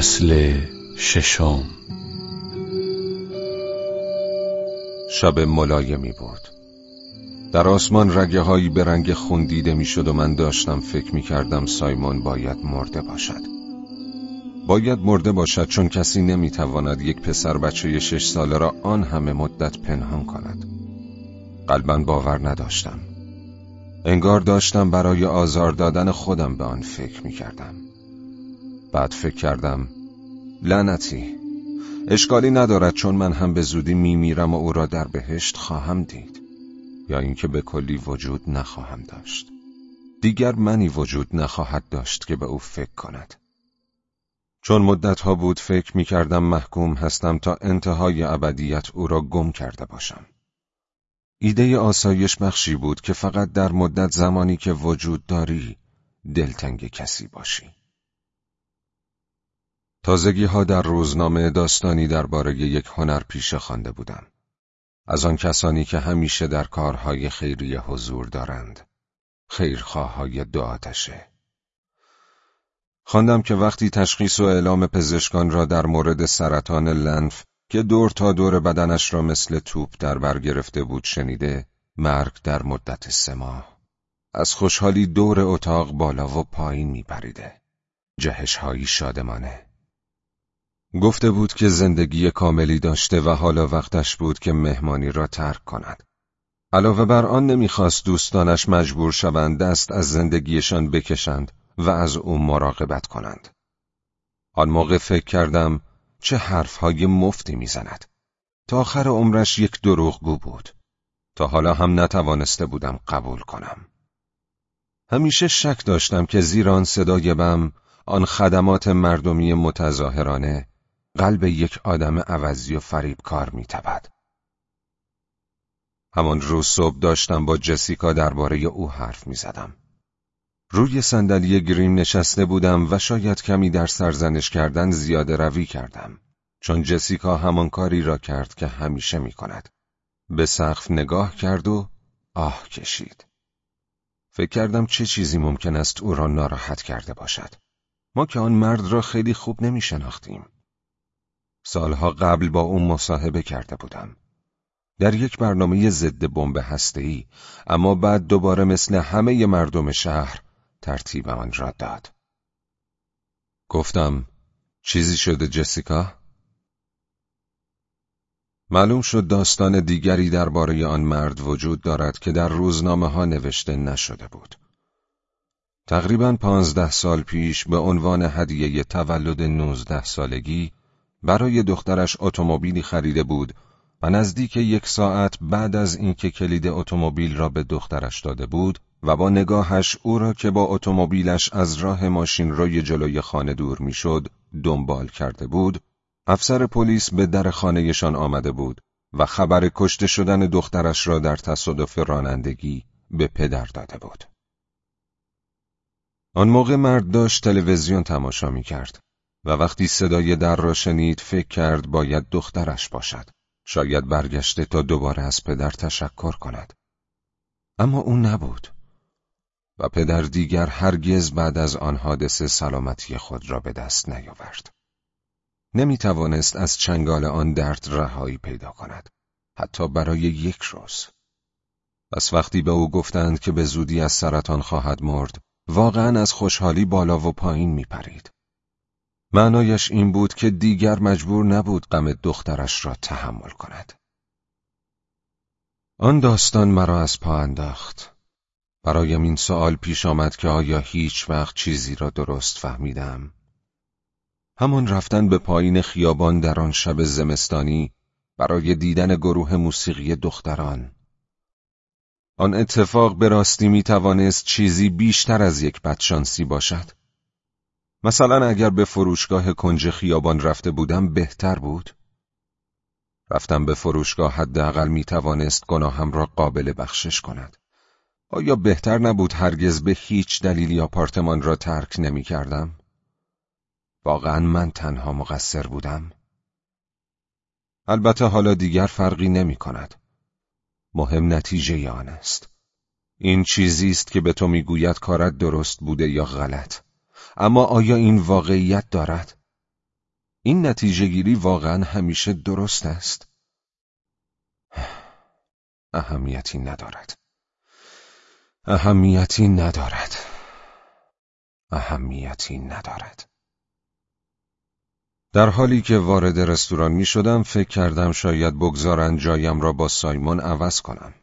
فصل ششم. شب ملایمی بود در آسمان رگه هایی به رنگ خون دیده می شد و من داشتم فکر می کردم سایمون باید مرده باشد. باید مرده باشد چون کسی نمی تواند یک پسر بچه شش ساله را آن همه مدت پنهان کند. قلبا باور نداشتم. انگار داشتم برای آزار دادن خودم به آن فکر می کردم. بعد فکر کردم لعنتی اشکالی ندارد چون من هم به زودی میمیرم و او را در بهشت خواهم دید یا اینکه به کلی وجود نخواهم داشت. دیگر منی وجود نخواهد داشت که به او فکر کند. چون مدتها بود فکر می کردم محکوم هستم تا انتهای ابدیت او را گم کرده باشم. ایده آسایش بخشی بود که فقط در مدت زمانی که وجود داری دلتنگ کسی باشی. تازگی ها در روزنامه داستانی درباره یک هنر پیشه خوانده بودم. از آن کسانی که همیشه در کارهای خیریه حضور دارند. خیرخواه های دو آتشه. خواندم که وقتی تشخیص و اعلام پزشکان را در مورد سرطان لنف که دور تا دور بدنش را مثل توپ در بر گرفته بود شنیده، مرگ در مدت سه ماه. از خوشحالی دور اتاق بالا و پایین می پریده. جهش هایی شادمانه. گفته بود که زندگی کاملی داشته و حالا وقتش بود که مهمانی را ترک کند. علاوه بر آن نمی‌خواست دوستانش مجبور شوند دست از زندگیشان بکشند و از او مراقبت کنند. آن موقع فکر کردم چه حرفهای مفتی می‌زند. تا آخر عمرش یک دروغگو بود. تا حالا هم نتوانسته بودم قبول کنم. همیشه شک داشتم که زیر آن صدای بم آن خدمات مردمی متظاهرانه قلب یک آدم عوضی و فریبکار میتبد. همان روز صبح داشتم با جسیکا درباره او حرف می‌زدم. روی صندلی گریم نشسته بودم و شاید کمی در سرزنش کردن زیاده روی کردم. چون جسیکا همان کاری را کرد که همیشه می کند. به سقف نگاه کرد و آه کشید. فکر کردم چه چیزی ممکن است او را ناراحت کرده باشد. ما که آن مرد را خیلی خوب نمی شناختیم. سالها قبل با او مصاحبه کرده بودم. در یک برنامه ضد بمب هسته‌ای اما بعد دوباره مثل همه مردم شهر ترتیب آن را داد. گفتم چیزی شده جسیکا؟ معلوم شد داستان دیگری درباره آن مرد وجود دارد که در روزنامه ها نوشته نشده بود. تقریبا پانزده سال پیش به عنوان هدیه تولد نوزده سالگی برای دخترش اتومبیلی خریده بود و نزدیک یک ساعت بعد از اینکه کلید اتومبیل را به دخترش داده بود و با نگاهش او را که با اتومبیلش از راه ماشین روی جلوی خانه دور می‌شد دنبال کرده بود افسر پلیس به در خانهشان آمده بود و خبر کشته شدن دخترش را در تصادف رانندگی به پدر داده بود. آن موقع مرد داشت تلویزیون تماشا می کرد. و وقتی صدای در را شنید فکر کرد باید دخترش باشد. شاید برگشته تا دوباره از پدر تشکر کند. اما او نبود. و پدر دیگر هرگز بعد از آن حادثه سلامتی خود را به دست نیاورد. نمی توانست از چنگال آن درد رهایی پیدا کند. حتی برای یک روز. پس وقتی به او گفتند که به زودی از سرطان خواهد مرد، واقعا از خوشحالی بالا و پایین می پرید. معنایش این بود که دیگر مجبور نبود غم دخترش را تحمل کند. آن داستان مرا از پا انداخت. برایم این سوال پیش آمد که آیا هیچ وقت چیزی را درست فهمیدم؟ همان رفتن به پایین خیابان در آن شب زمستانی برای دیدن گروه موسیقی دختران. آن اتفاق به راستی می توانست چیزی بیشتر از یک بدشانسی باشد. مثلا اگر به فروشگاه کنج خیابان رفته بودم بهتر بود؟ رفتم به فروشگاه حداقل می توانست گناهم را قابل بخشش کند. آیا بهتر نبود هرگز به هیچ دلیلی آپارتمان را ترک نمی کردم؟ واقعا من تنها مقصر بودم؟ البته حالا دیگر فرقی نمی کند. مهم نتیجه آن است. این چیزی است که به تو می‌گوید کارت درست بوده یا غلط. اما آیا این واقعیت دارد؟ این نتیجه گیری واقعا همیشه درست است؟ اهمیتی ندارد. اهمیتی ندارد. اهمیتی ندارد. در حالی که وارد رستوران می شدم فکر کردم شاید بگذارن جایم را با سایمون عوض کنم.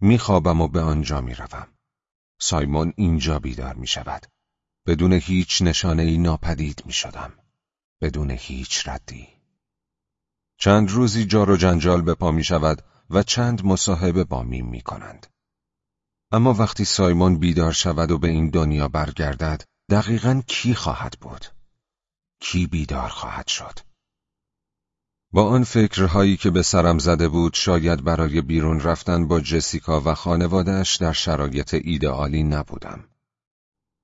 می خوابم و به آنجا می روم. سایمون اینجا بیدار می شود. بدون هیچ نشانه ای ناپدید می شدم. بدون هیچ ردی. چند روزی جار و جنجال به پا می شود و چند مصاحبه با میم می کنند. اما وقتی سایمون بیدار شود و به این دنیا برگردد دقیقا کی خواهد بود؟ کی بیدار خواهد شد؟ با آن فکرهایی که به سرم زده بود شاید برای بیرون رفتن با جسیکا و خانوادهش در شرایط ایدئالی نبودم.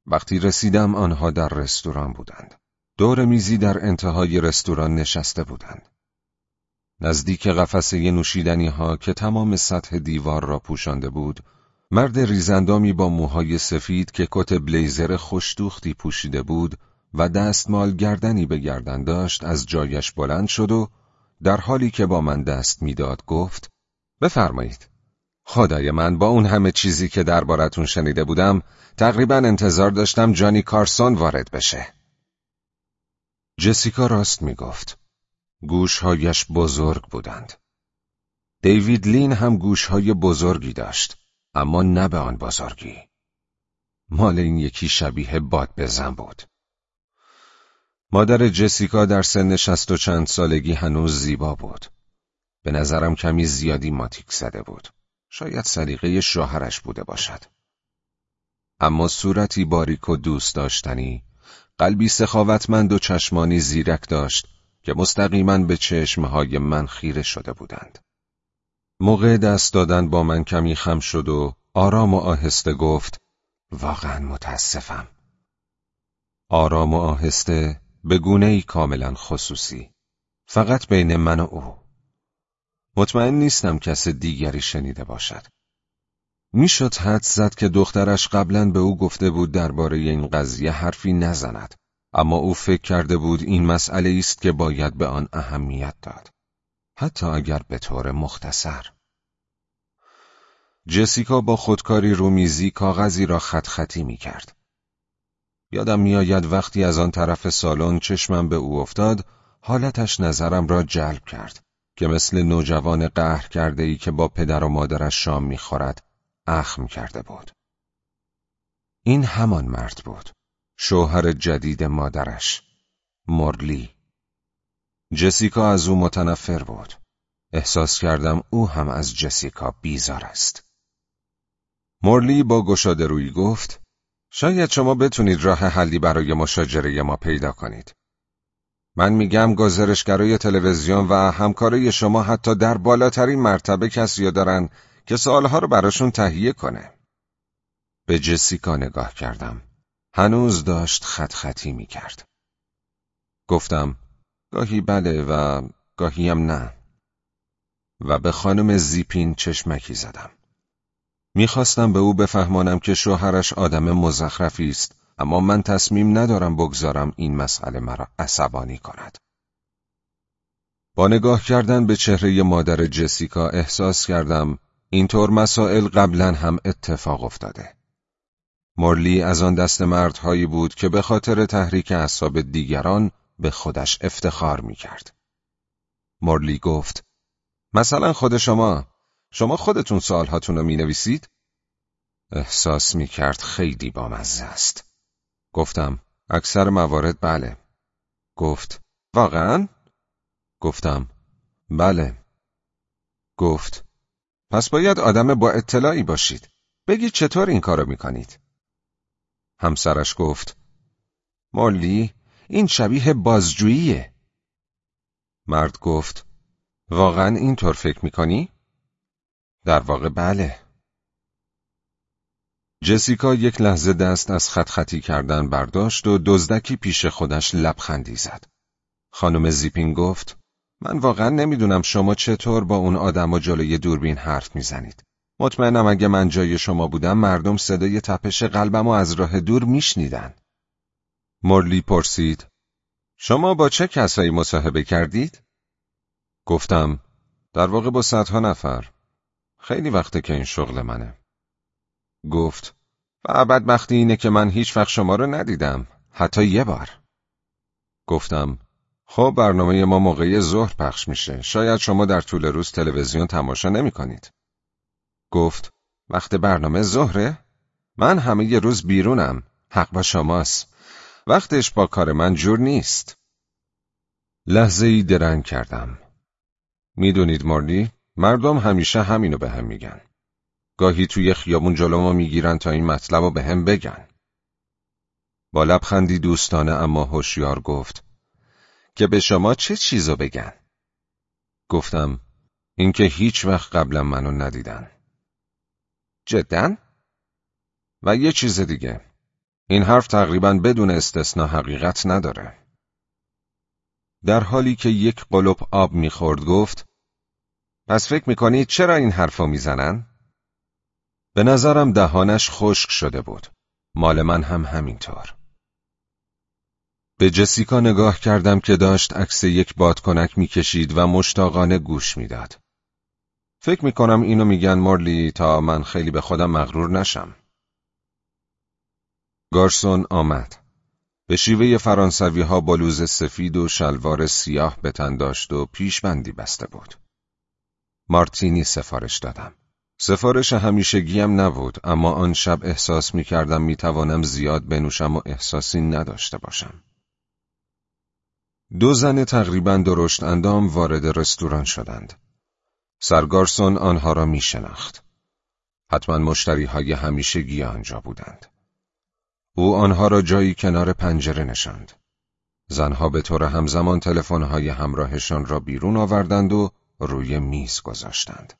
وقتی رسیدم آنها در رستوران بودند. دور میزی در انتهای رستوران نشسته بودند. نزدیک قفسه نوشیدنی ها که تمام سطح دیوار را پوشانده بود، مرد ریزندامی با موهای سفید که کت بلیزر خوشدوختی پوشیده بود و دستمال گردنی به گردن داشت از جایش بلند شد و در حالی که با من دست می‌داد گفت بفرمایید خدای من با اون همه چیزی که دربارتون شنیده بودم تقریبا انتظار داشتم جانی کارسون وارد بشه. جسیکا راست می‌گفت. گوشهایش بزرگ بودند. دیوید لین هم گوشهای بزرگی داشت اما نه به آن بزرگی. مال این یکی شبیه باد بزن بود. مادر جسیکا در سن شست و چند سالگی هنوز زیبا بود. به نظرم کمی زیادی ماتیک زده بود. شاید سلیقه شوهرش بوده باشد. اما صورتی باریک و دوست داشتنی، قلبی سخاوتمند و چشمانی زیرک داشت که مستقیما به چشمهای من خیره شده بودند. موقع دست دادن با من کمی خم شد و آرام و آهسته گفت واقعا متاسفم. آرام و آهسته به گونه ای کاملا خصوصی فقط بین من و او مطمئن نیستم کس دیگری شنیده باشد. می‌شد حد زد که دخترش قبلا به او گفته بود درباره این قضیه حرفی نزند اما او فکر کرده بود این مسئله است که باید به آن اهمیت داد حتی اگر به طور مختصر. جسیکا با خودکاری رومیزی کاغذی را خط خطی می کرد. یادم میآید وقتی از آن طرف سالن چشمم به او افتاد حالتش نظرم را جلب کرد. که مثل نوجوان قهر کرده ای که با پدر و مادرش شام می‌خورد اخم کرده بود. این همان مرد بود شوهر جدید مادرش مرلی. جسیکا از او متنفر بود. احساس کردم او هم از جسیکا بیزار است. مرلی با گشاده روی گفت شاید شما بتونید راه حلی برای مشاجره ما پیدا کنید. من میگم گزارشگرای تلویزیون و همکارای شما حتی در بالاترین مرتبه کسی دارن که سوالها رو براشون تهیه کنه. به جسیکا نگاه کردم. هنوز داشت خط خطی می کرد. گفتم گاهی بله و گاهیم نه. و به خانم زیپین چشمکی زدم. می‌خواستم به او بفهمانم که شوهرش آدم مزخرفی است اما من تصمیم ندارم بگذارم این مسئله مرا عصبانی کند. با نگاه کردن به چهره مادر جسیکا احساس کردم اینطور مسائل قبلا هم اتفاق افتاده. مرلی از آن دست مردهایی بود که به خاطر تحریک اعصاب دیگران به خودش افتخار می کرد. مرلی گفت مثلا خود شما شما خودتون سوالهاتون رو می نویسید؟ احساس می کرد خیلی بامزه است. گفتم اکثر موارد بله. گفت واقعا؟ گفتم بله. گفت پس باید آدم با اطلاعی باشید. بگید چطور این کارو می کنید؟ همسرش گفت مولی این شبیه بازجوییه. مرد گفت واقعا اینطور فکر می کنی؟ در واقع بله. جسیکا یک لحظه دست از خط خطی کردن برداشت و دزدکی پیش خودش لبخندی زد. خانم زیپین گفت من واقعا نمی‌دونم شما چطور با اون آدم و جلوی دوربین حرف می‌زنید. مطمئنم اگه من جای شما بودم مردم صدای تپش قلبم و از راه دور میشنیدن. مرلی پرسید شما با چه کسایی مصاحبه کردید؟ گفتم در واقع با صدها نفر خیلی وقته که این شغل منه گفت و بدبختی اینه که من هیچ وقت شما رو ندیدم. حتی یه بار. گفتم خب برنامه ما موقعی ظهر پخش میشه. شاید شما در طول روز تلویزیون تماشا نمی کنید. گفت وقت برنامه ظهره؟ من همه ی روز بیرونم. حق با شماست. وقتش با کار من جور نیست. لحظه ای درنگ کردم. می‌دونید مارلی مردم همیشه همینو به هم میگن. گاهی توی خیابون جلومو می‌گیرن تا این مطلب رو به هم بگن با لبخندی دوستانه اما هوشیار گفت که به شما چه چیزو بگن گفتم اینکه هیچ وقت قبلا منو ندیدن جدا؟ و یه چیز دیگه این حرف تقریبا بدون استثنا حقیقت نداره در حالی که یک قلب آب می‌خورد گفت پس فکر می‌کنید چرا این حرفو می‌زنن؟ به نظرم دهانش خشک شده بود مال من هم همینطور به جسیکا نگاه کردم که داشت عکس یک بادکنک می‌کشید و مشتاقانه گوش می‌داد. فکر می‌کنم اینو میگن مارلی تا من خیلی به خودم مغرور نشم. گارسون آمد. به شیوه فرانسوی ها بلوز سفید و شلوار سیاه به تن داشت و پیشبندی بسته بود. مارتینی سفارش دادم. سفارش همیشگیم نبود اما آن شب احساس می کردم می توانم زیاد بنوشم و احساسی نداشته باشم. دو زن تقریبا درشت اندام وارد رستوران شدند. سرگارسون آنها را می شناخت. حتما مشتری های همیشگی آنجا بودند. او آنها را جایی کنار پنجره نشاند. زنها به طور همزمان تلفن‌های همراهشان را بیرون آوردند و روی میز گذاشتند.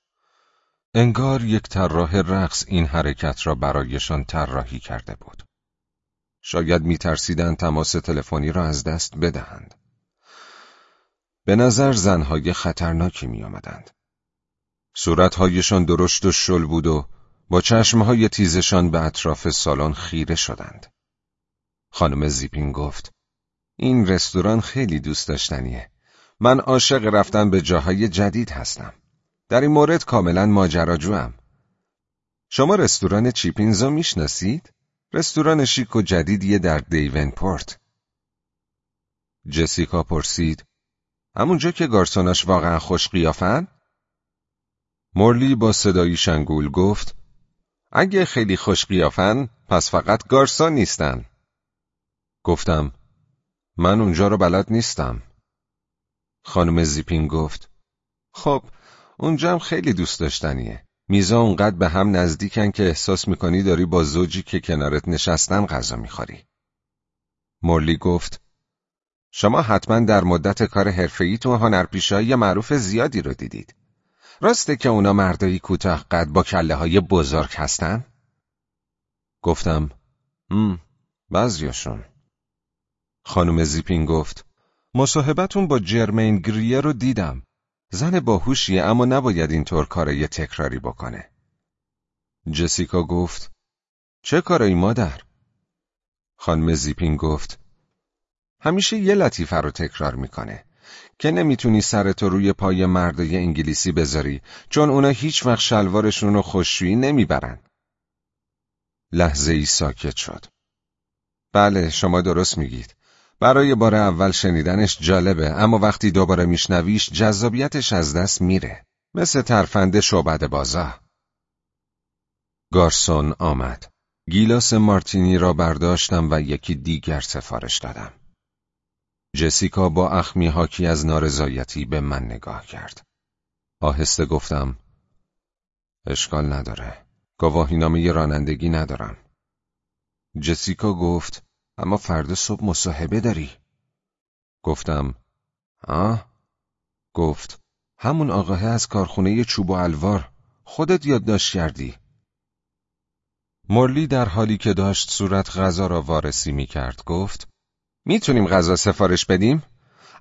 انگار یک طراح رقص این حرکت را برایشان طراحی کرده بود. شاید میترسیدند تماس تلفنی را از دست بدهند. به نظر زنهای خطرناکی می آمدند. صورتهایشان درشت و شل بود و با چشمهای تیزشان به اطراف سالن خیره شدند. خانم زیپین گفت این رستوران خیلی دوست داشتنیه. من عاشق رفتن به جاهای جدید هستم. در این مورد کاملا ماجراجوام. شما رستوران چیپینزو می‌شناسید؟ رستوران شیک و جدیدیه در دیونپورت. جسیکا پرسید همونجا که گارسوناش واقعا خوش قیافن؟ مورلی با صدایی شنگول گفت اگه خیلی خوش قیافن پس فقط گارسون نیستن. گفتم من اونجا رو بلد نیستم. خانم زیپین گفت خب اونجا هم خیلی دوست داشتنیه. میزا اونقدر به هم نزدیکن که احساس می‌کنی داری با زوجی که کنارت نشستن غذا می‌خوری. مورلی گفت شما حتما در مدت کار حرفه‌ایتون هنرپیشایی معروف زیادی رو دیدید. راسته که اونا مردایی کوتاه قد با کله های بزرگ هستن؟ گفتم هم بعضیاشون خانم زیپین گفت مصاحبتون با جرمین گریه رو دیدم زن باهوشیه اما نباید اینطور کارای تکراری بکنه جسیکا گفت چه کارایی مادر؟ خانم زیپین گفت همیشه یه لطیفه رو تکرار می‌کنه که نمی‌تونی سرتو روی پای مردای انگلیسی بذاری چون اونا هیچ وقت شلوارشون رو خوششویی نمی‌برن. لحظه ای ساکت شد. بله شما درست میگید. برای بار اول شنیدنش جالبه اما وقتی دوباره میشنویش جذابیتش از دست میره. مثل ترفند شعبد بازا. گارسون آمد. گیلاس مارتینی را برداشتم و یکی دیگر سفارش دادم. جسیکا با اخمی حاکی از نارضایتی به من نگاه کرد. آهسته گفتم اشکال نداره. گواهینامه رانندگی ندارم. جسیکا گفت اما فردا صبح مصاحبه داری. گفتم آه؟ گفت همون آقاه از کارخونه چوب و الوار خودت یادداشت کردی. مرلی در حالی که داشت صورت غذا را وارسی می کرد گفت می‌تونیم غذا سفارش بدیم؟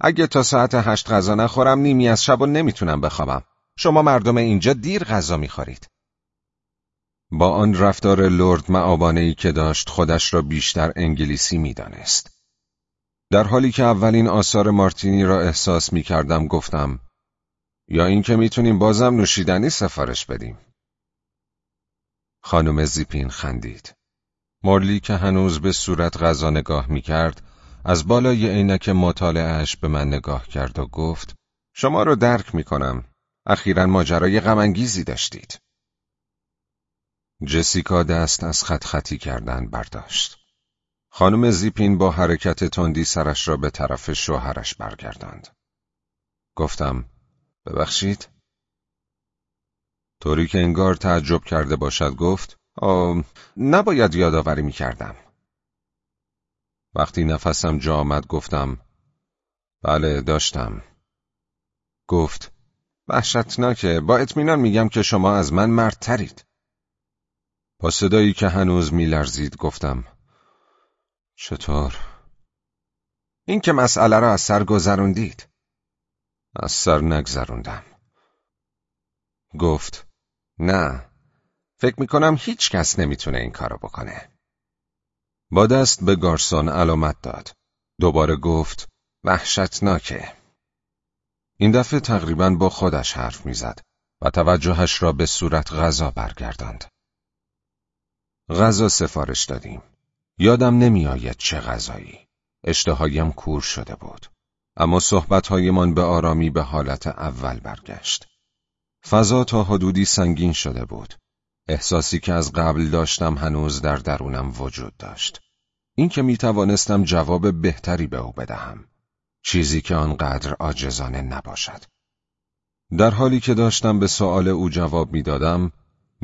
اگه تا ساعت هشت غذا نخورم نیمی از شب و نمی‌تونم بخوابم. شما مردم اینجا دیر غذا می‌خورید. با آن رفتار لرد معابانه که داشت خودش را بیشتر انگلیسی می‌دانست. در حالی که اولین آثار مارتینی را احساس می کردم گفتم یا اینکه می‌تونیم بازم نوشیدنی سفارش بدیم. خانم زیپین خندید. مورلی که هنوز به صورت غذا نگاه می کرد از بالای عینک مطالعهش به من نگاه کرد و گفت شما رو درک می کنم. اخیرا ماجرای غمانگیزی داشتید. جسیکا دست از خط خطی کردن برداشت. خانم زیپین با حرکت تندی سرش را به طرف شوهرش برگرداند. گفتم ببخشید؟ طوری که انگار تعجب کرده باشد گفت نباید یادآوری می کردم. وقتی نفسم جا آمد گفتم بله داشتم. گفت وحشتناکه با اطمینان میگم که شما از من مردترید. با صدایی که هنوز میلرزید گفتم چطور؟ این که مسئله را از سر گذروندید. از سر نگذروندم. گفت نه فکر می‌کنم هیچ کس نمی‌تونه این کارو بکنه. با دست به گارسون علامت داد. دوباره گفت وحشتناکه. این دفعه تقریبا با خودش حرف می‌زد و توجهش را به صورت غذا برگرداند. غذا سفارش دادیم. یادم نمیآید چه غذایی. اشتهایم کور شده بود. اما صحبتهایمان به آرامی به حالت اول برگشت. فضا تا حدودی سنگین شده بود. احساسی که از قبل داشتم هنوز در درونم وجود داشت. اینکه می توانستم جواب بهتری به او بدهم. چیزی که آنقدر عاجزانه نباشد. در حالی که داشتم به سؤال او جواب می‌دادم،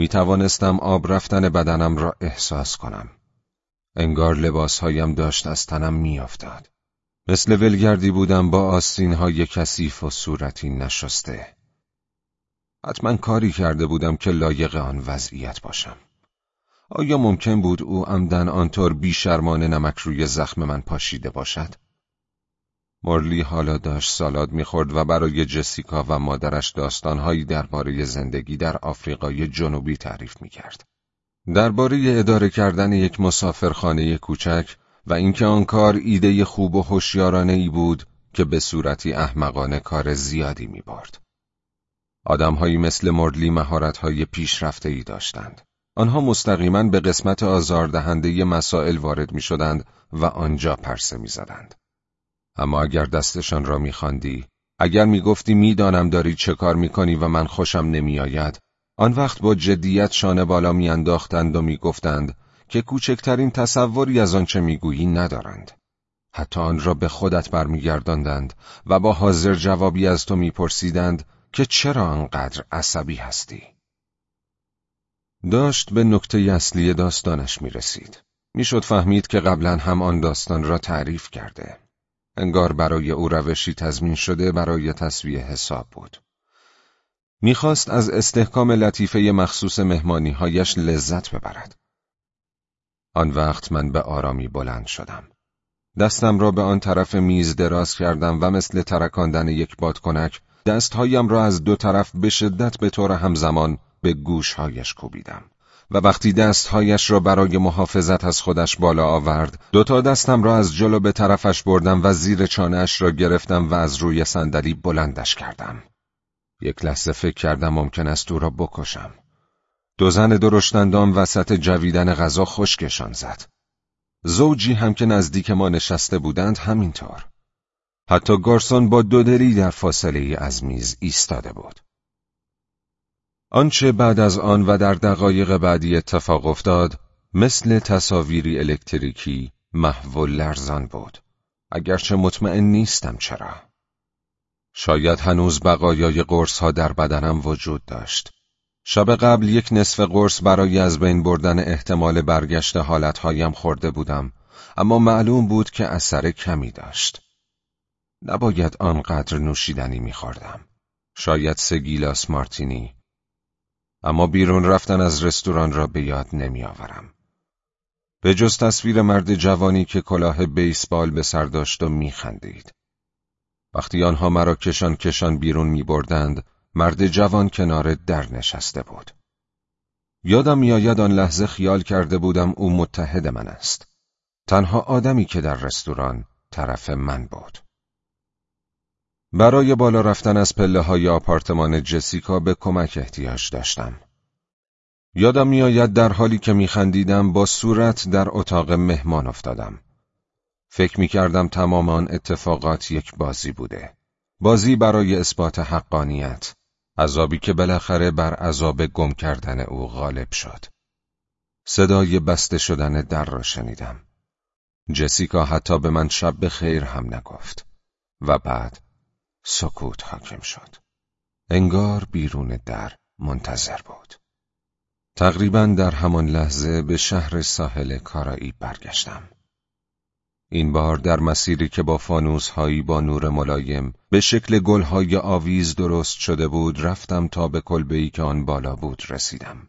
می توانستم آب رفتن بدنم را احساس کنم. انگار لباسهایم داشت از تنم میافتاد. مثل ولگردی بودم با آستینهای کثیف و صورتی نشسته. حتما کاری کرده بودم که لایق آن وضعیت باشم. آیا ممکن بود او عمدن آنطور بیشرمانه نمک روی زخم من پاشیده باشد؟ مورلی حالا داشت سالاد می‌خورد و برای جسیکا و مادرش داستانهایی درباره زندگی در آفریقای جنوبی تعریف می‌کرد. درباره اداره کردن یک مسافرخانه کوچک و اینکه آن کار ایده خوب و هوشیارانه ای بود که به صورتی احمقانه کار زیادی می‌برد. آدمهایی مثل مردلی مهارت‌های پیشرفته ای داشتند. آنها مستقیما به قسمت آزاردهنده مسائل وارد می شدند و آنجا پرسه می زدند. اما اگر دستشان را می خاندی، اگر می گفتی می دانم داری چه کار می کنی و من خوشم نمی آید، آن وقت با جدیت شانه بالا می انداختند و می گفتند که کوچکترین تصوری از آنچه می گویی ندارند. حتی آن را به خودت برمیگرداندند و با حاضر جوابی از تو میپرسیدند که چرا آنقدر عصبی هستی؟ داشت به نکته اصلی داستانش می رسید. می‌شد فهمید که قبلا هم آن داستان را تعریف کرده. انگار برای او روشی تضمین شده برای تصویه حساب بود. می‌خواست از استحکام لطیفه مخصوص مهمانیهایش لذت ببرد. آن وقت من به آرامی بلند شدم. دستم را به آن طرف میز دراز کردم و مثل ترکاندن یک بادکنک دستهایم را از دو طرف به شدت به طور همزمان به گوشهایش کوبیدم و وقتی دستهایش را برای محافظت از خودش بالا آورد دوتا دستم را از جلو به طرفش بردم و زیر چانهش را گرفتم و از روی صندلی بلندش کردم. یک لحظه فکر کردم ممکن است او را بکشم. دو زن درشتندان وسط جویدن غذا خشکشان زد. زوجی هم که نزدیک ما نشسته بودند همینطور. حتی گارسون با دودلی در فاصله از میز ایستاده بود. آنچه بعد از آن و در دقایق بعدی اتفاق افتاد مثل تصاویری الکتریکی محو لرزان بود. اگرچه مطمئن نیستم چرا. شاید هنوز بقایای قرص ها در بدنم وجود داشت. شب قبل یک نصف قرص برای از بین بردن احتمال برگشت حالتهایم خورده بودم اما معلوم بود که اثر کمی داشت. نباید آنقدر نوشیدنی میخوردم. شاید سه گیلاس مارتینی. اما بیرون رفتن از رستوران را به یاد نمیآورم. به جز تصویر مرد جوانی که کلاه بیسبال به سر داشت و میخندید. وقتی آنها مرا کشان کشان بیرون می بردند، مرد جوان کنار در نشسته بود. یادم میآید آن لحظه خیال کرده بودم او متحد من است. تنها آدمی که در رستوران طرف من بود. برای بالا رفتن از پله های آپارتمان جسیکا به کمک احتیاج داشتم. یادم میآید در حالی که میخندیدم با صورت در اتاق مهمان افتادم. فکر می کردم تمام آن اتفاقات یک بازی بوده. بازی برای اثبات حقانیت. عذابی که بالاخره بر عذاب گم کردن او غالب شد. صدای بسته شدن در را شنیدم. جسیکا حتی به من شب خیر هم نگفت. و بعد سکوت حاکم شد. انگار بیرون در منتظر بود. تقریبا در همان لحظه به شهر ساحل کارایی برگشتم. این بار در مسیری که با فانوس هایی با نور ملایم به شکل گل های آویز درست شده بود رفتم تا به کلبه که آن بالا بود رسیدم.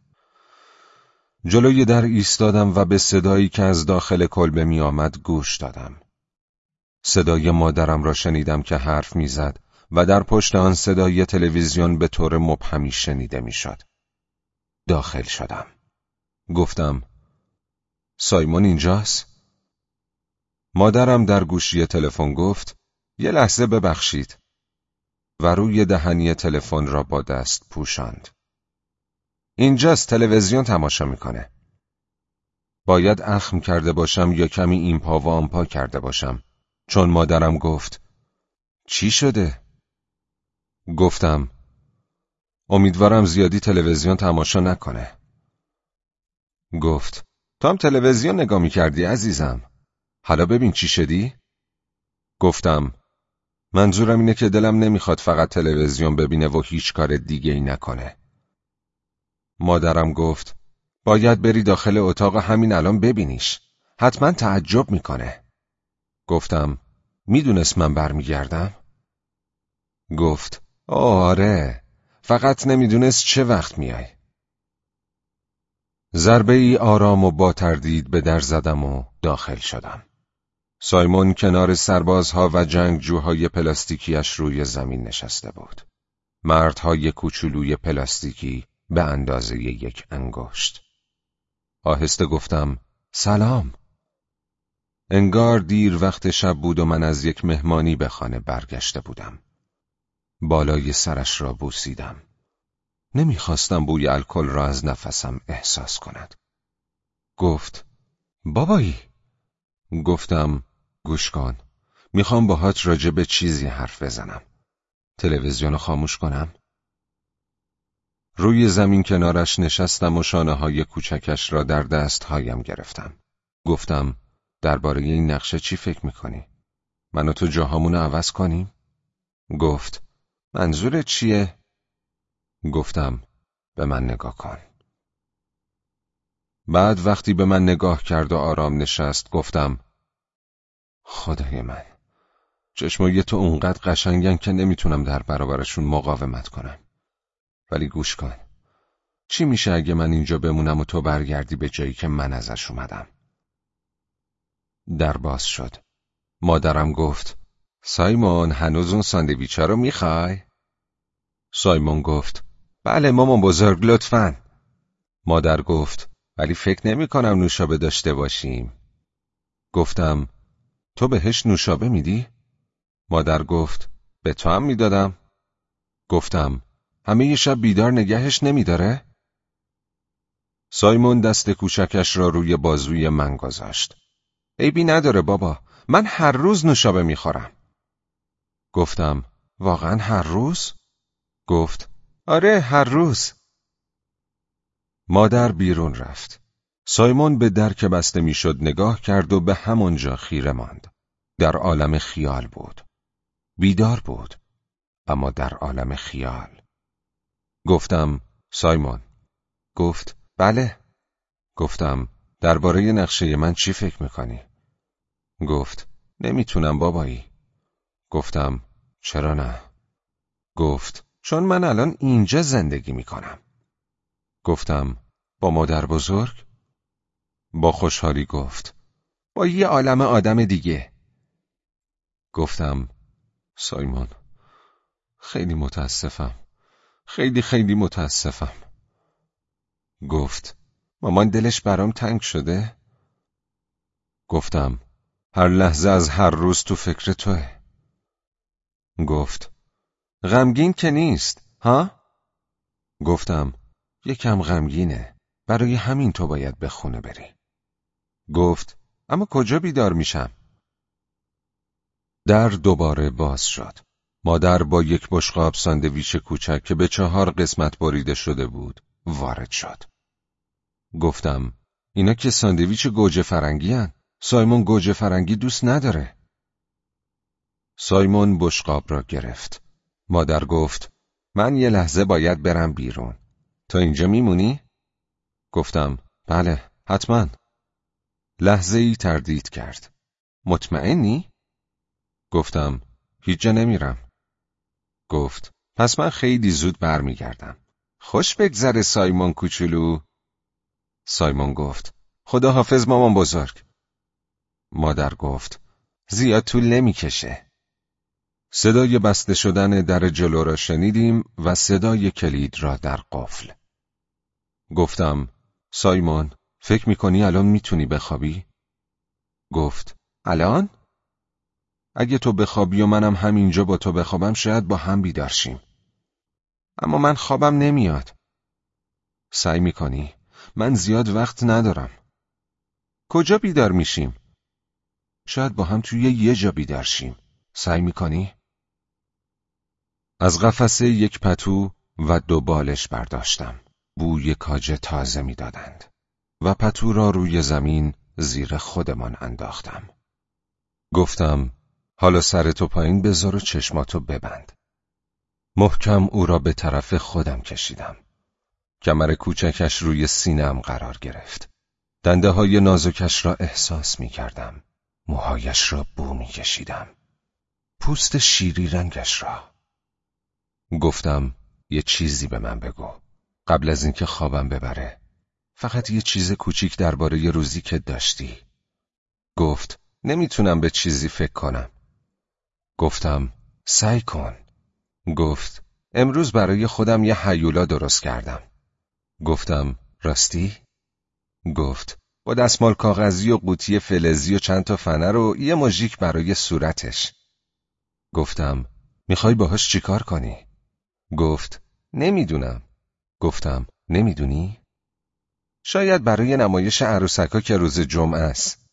جلوی در ایستادم و به صدایی که از داخل کلبه می آمد گوش دادم. صدای مادرم را شنیدم که حرف می‌زد و در پشت آن صدای تلویزیون به طور مبهمی شنیده می‌شد. داخل شدم. گفتم سایمون اینجاست؟ مادرم در گوشی تلفن گفت یه لحظه ببخشید و روی دهنی تلفن را با دست پوشاند. اینجاست تلویزیون تماشا می‌کنه. باید اخم کرده باشم یا کمی این پا و آن پا کرده باشم چون مادرم گفت چی شده؟ گفتم امیدوارم زیادی تلویزیون تماشا نکنه. گفت تو هم تلویزیون نگاه می‌کردی عزیزم. حالا ببین چی شدی؟ گفتم منظورم اینه که دلم نمی‌خواد فقط تلویزیون ببینه و هیچ کار دیگه ای نکنه. مادرم گفت باید بری داخل اتاق همین الان ببینیش. حتما تعجب می‌کنه. گفتم می‌دونست من برمیگردم؟ گفت آره فقط نمی‌دونست چه وقت میای. ضربه ای آرام و با تردید به در زدم و داخل شدم. سایمون کنار سربازها و جنگجوهای پلاستیکیش روی زمین نشسته بود. مردهای کوچولوی پلاستیکی به اندازه یک انگشت. آهسته گفتم سلام. انگار دیر وقت شب بود و من از یک مهمانی به خانه برگشته بودم. بالای سرش را بوسیدم. نمی‌خواستم بوی الکل را از نفسم احساس کند. گفت بابایی گفتم گوش کن می‌خوام باهات راجع به چیزی حرف بزنم تلویزیون خاموش کنم روی زمین کنارش نشستم و شانه های کوچکش را در دست هایم گرفتم گفتم درباره این نقشه چی فکر می‌کنی؟ من و تو جاهامون عوض کنیم؟ گفت منظور چیه؟ گفتم به من نگاه کن بعد وقتی به من نگاه کرد و آرام نشست گفتم خدای من چشمای تو اونقدر قشنگن که نمی‌تونم در برابرشون مقاومت کنم ولی گوش کن چی میشه اگه من اینجا بمونم و تو برگردی به جایی که من ازش اومدم در باز شد مادرم گفت سایمون هنوز اون ساندویچه رو می‌خوای؟ سایمون گفت بله مامان بزرگ لطفا مادر گفت ولی فکر نمی کنم نوشابه داشته باشیم گفتم تو بهش نوشابه میدی؟ مادر گفت به تو هم می‌دادم گفتم همه یه شب بیدار نگهش نمیداره؟ سایمون دست کوچکش را روی بازوی من گذاشت عیبی نداره بابا. من هر روز نوشابه می‌خورم. گفتم واقعا هر روز؟ گفت آره هر روز. مادر بیرون رفت. سایمون به در که بسته می‌شد نگاه کرد و به همانجا خیره ماند. در عالم خیال بود. بیدار بود اما در عالم خیال. گفتم سایمون. گفت بله. گفتم درباره نقشه من چی فکر می‌کنی؟ گفت نمی‌تونم بابایی گفتم چرا نه؟ گفت چون من الان اینجا زندگی می‌کنم گفتم با مادر بزرگ؟ با خوشحالی گفت با یه عالم آدم دیگه گفتم سایمون خیلی متاسفم خیلی خیلی متاسفم گفت مامان دلش برام تنگ شده؟ گفتم هر لحظه از هر روز تو فکر توه گفت غمگین که نیست ها؟ گفتم یکم غمگینه برای همین تو باید به خونه بری گفت اما کجا بیدار میشم؟ در دوباره باز شد مادر با یک بشقاب ساندویچ کوچک که به چهار قسمت بریده شده بود وارد شد گفتم اینا که ساندویچ گوجه فرنگی هن. سایمون گوجه فرنگی دوست نداره. سایمون بشقاب را گرفت. مادر گفت من یه لحظه باید برم بیرون. تو اینجا میمونی؟ گفتم بله حتما. لحظه ای تردید کرد. مطمئنی؟ گفتم هیچ جا نمیرم. گفت پس من خیلی زود برمیگردم. خوش بگذره سایمون کوچولو. سایمون گفت خدا حافظ مامان بزرگ مادر گفت زیاد طول نمی‌کشه صدای بسته شدن در جلو را شنیدیم و صدای کلید را در قفل گفتم سایمون فکر می‌کنی الان می‌تونی بخوابی؟ گفت الان؟ اگه تو بخوابی و منم همینجا با تو بخوابم شاید با هم بیدارشیم. اما من خوابم نمیاد. سعی می‌کنی؟ من زیاد وقت ندارم. کجا بیدار میشیم؟ شاید با هم توی یه جا بیدارشیم. سعی می‌کنی؟ از قفسه یک پتو و دو بالش برداشتم. بوی کاج تازه می‌دادند و پتو را روی زمین زیر خودمان انداختم. گفتم حالا سرتو پایین بذار و چشماتو ببند. محکم او را به طرف خودم کشیدم. کمر کوچکش روی سینم قرار گرفت. دنده های نازکش را احساس می کردم. موهایش را بو می کشیدم. پوست شیری رنگش را. گفتم یه چیزی به من بگو. قبل از اینکه خوابم ببره. فقط یه چیز کوچیک درباره روزی که داشتی. گفت نمی‌تونم به چیزی فکر کنم. گفتم سعی کن. گفت امروز برای خودم یه حیولا درست کردم. گفتم راستی؟ گفت با دستمال کاغذی و قوطی فلزی و چند تا فنر و یه مژیک برای صورتش. گفتم می‌خوای باهاش چیکار کنی؟ گفت نمی‌دونم. گفتم نمی‌دونی؟ شاید برای نمایش عروسکا که روز جمعه است.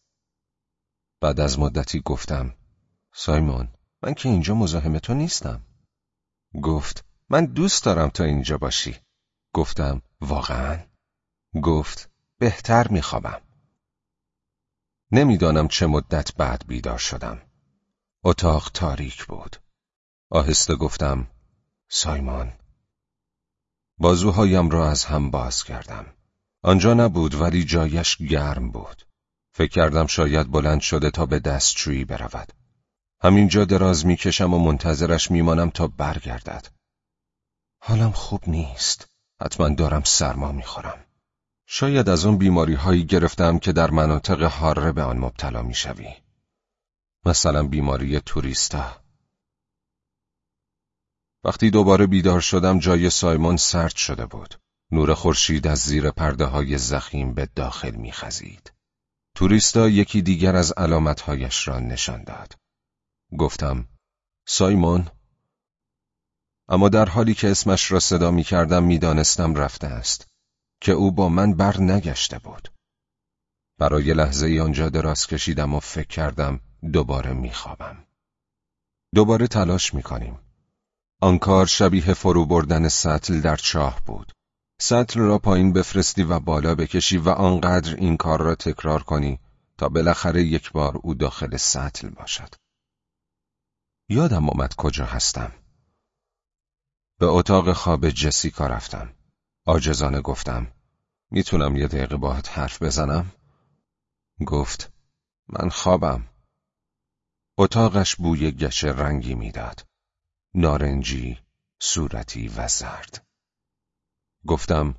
بعد از مدتی گفتم سایمون من که اینجا مزاحم تو نیستم. گفت من دوست دارم تا اینجا باشی. گفتم واقعا؟ گفت بهتر میخوابم. نمی‌دانم چه مدت بعد بیدار شدم. اتاق تاریک بود. آهسته گفتم سایمان. بازوهایم را از هم باز کردم. آنجا نبود ولی جایش گرم بود. فکر کردم شاید بلند شده تا به دستشویی برود. همینجا دراز می‌کشم و منتظرش میمانم تا برگردد. حالم خوب نیست. حتما دارم سرما می‌خورم. شاید از اون بیماری هایی گرفتم که در مناطق حاره به آن مبتلا می‌شوی. مثلا بیماری توریستا. وقتی دوباره بیدار شدم جای سایمون سرد شده بود. نور خورشید از زیر پرده های زخیم به داخل میخزید. توریستا یکی دیگر از علامتهایش را نشان داد. گفتم سایمون اما در حالی که اسمش را صدا می کردم می دانستم رفته است که او با من بر نگشته بود. برای لحظه ای آنجا دراز کشیدم و فکر کردم دوباره می خوابم. دوباره تلاش می کنیم. آن کار شبیه فرو بردن سطل در چاه بود. سطل را پایین بفرستی و بالا بکشی و آنقدر این کار را تکرار کنی تا بالاخره یک بار او داخل سطل باشد. یادم آمد کجا هستم. به اتاق خواب جسیکا رفتم. آجزانه گفتم می‌تونم یه دقیقه باهات حرف بزنم؟ گفت من خوابم. اتاقش بوی گش رنگی می‌داد. نارنجی، صورتی و زرد. گفتم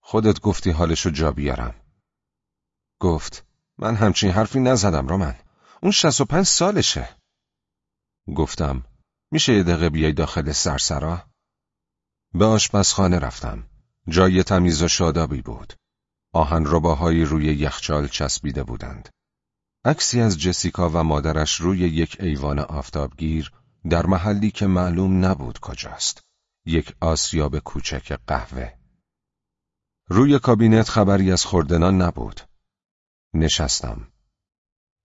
خودت گفتی حالشو جا بیارم. گفت من همچین حرفی نزدم را من. اون شست و پنج سالشه. گفتم میشه یه دقیقه بیای داخل سرسرا؟ به آشپزخانه رفتم. جای تمیز و شادابی بود. آهن رباهایی روی یخچال چسبیده بودند. عکسی از جسیکا و مادرش روی یک ایوان آفتابگیر در محلی که معلوم نبود کجاست. یک آسیاب کوچک قهوه. روی کابینت خبری از خوردنان نبود. نشستم.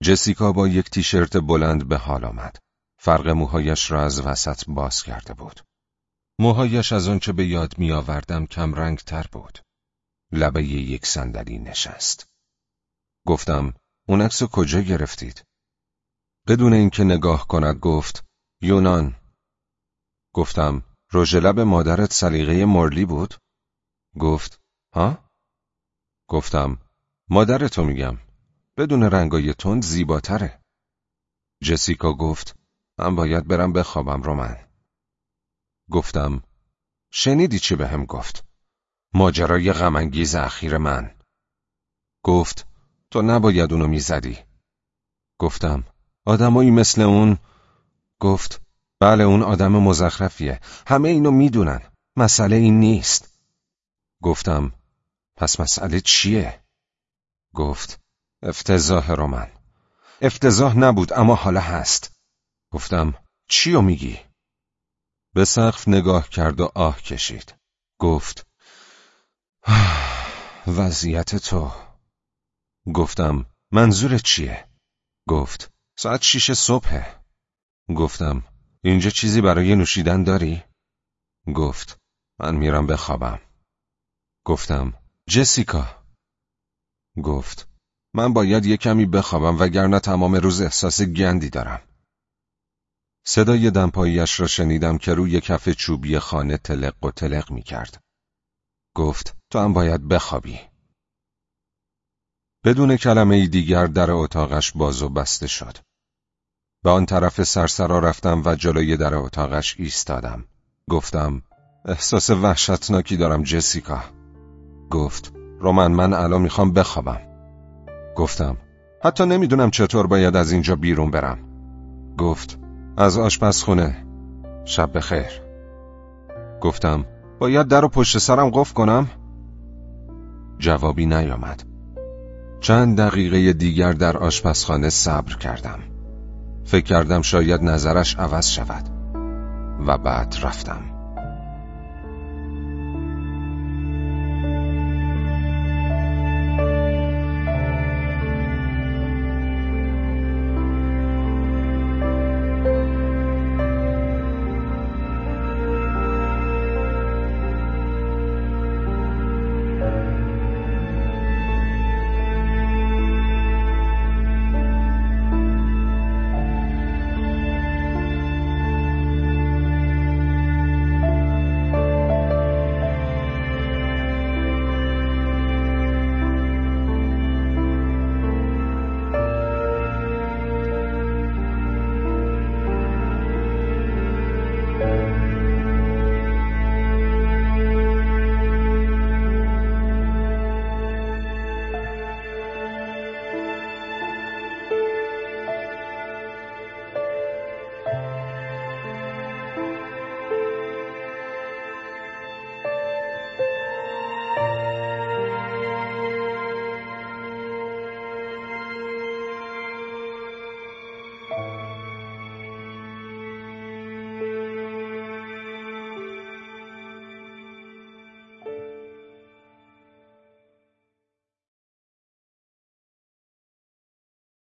جسیکا با یک تیشرت بلند به حال آمد. فرق موهایش را از وسط باز کرده بود. موهایش از آنچه به یاد می آوردم کم رنگ تر بود. لبه یک صندلی نشست. گفتم اون عکس کجا گرفتید؟ بدون اینکه نگاه کند گفت یونان. گفتم رژ لب مادرت سلیقه مرلی بود؟ گفت ها؟ گفتم مادرتو میگم بدون رنگای تند زیباتره. جسیکا گفت من باید برم بخوابم رومن. گفتم شنیدی چی به هم گفت؟ ماجرای غمانگیز اخیر من. گفت تو نباید اونو می‌زدی. گفتم آدمایی مثل اون گفت بله اون آدم مزخرفیه همه اینو می‌دونن مسئله این نیست گفتم پس مسئله چیه؟ گفت افتضاح رومن افتضاح نبود اما حالا هست گفتم چیو میگی؟ به سقف نگاه کرد و آه کشید گفت وضعیت تو گفتم منظور چیه؟ گفت ساعت شیش صبحه گفتم اینجا چیزی برای نوشیدن داری؟ گفت من میرم بخوابم گفتم جسیکا گفت من باید یه کمی بخوابم وگرنه تمام روز احساس گندی دارم صدای دمپاییش را شنیدم که روی کف چوبی خانه تلق و تلق می کرد. گفت تو هم باید بخوابی. بدون کلمه دیگر در اتاقش باز و بسته شد. به آن طرف سرسرا رفتم و جلوی در اتاقش ایستادم. گفتم احساس وحشتناکی دارم جسیکا. گفت رومن من الان می‌خوام بخوابم. گفتم حتی نمی‌دونم چطور باید از اینجا بیرون برم. گفت از آشپزخونه شب بخیر. گفتم باید در و پشت سرم قفل کنم؟ جوابی نیامد. چند دقیقه دیگر در آشپزخانه صبر کردم. فکر کردم شاید نظرش عوض شود و بعد رفتم.